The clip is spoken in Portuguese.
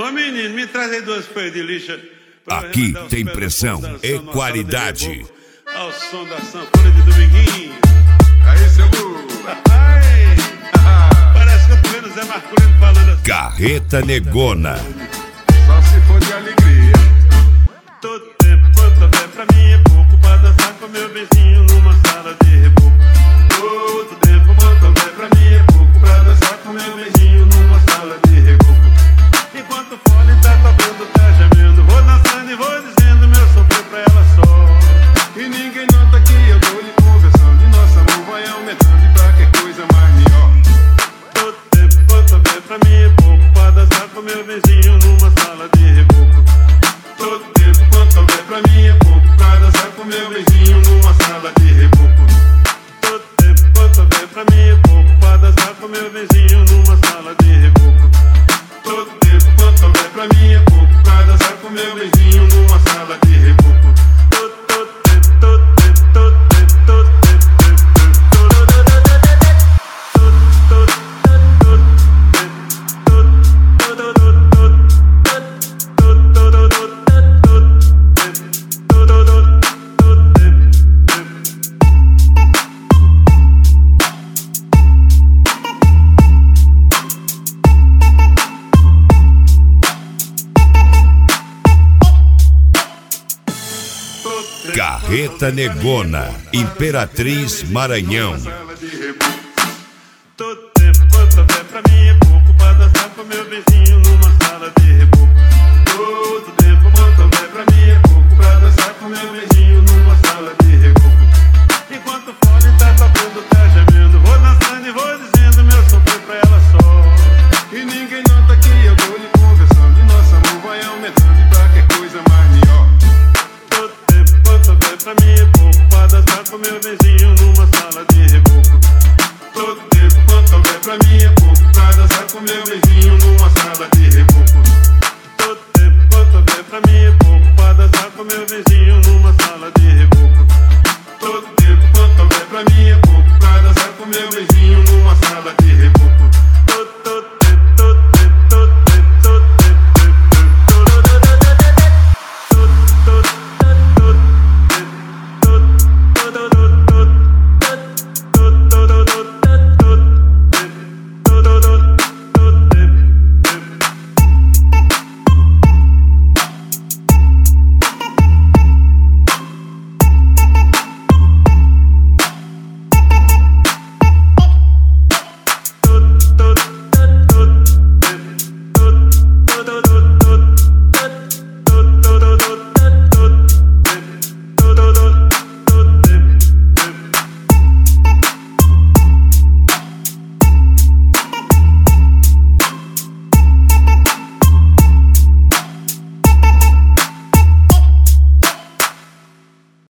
Ô menino, me traz aí duas folhas de lixa. Aqui tem pressão e qualidade. Ao som da sanfona de Dominguinho. Aí, seu Ai, Parece que eu tô vendo o Zé Marcolino falando assim. Carreta Negona. Só se for de alegria. Tô Carreta Negona, Imperatriz Maranhão. pra mim é pouco Pra dançar com meu vizinho numa sala de reboco é Todo tempo quanto vem pra mim é pouco.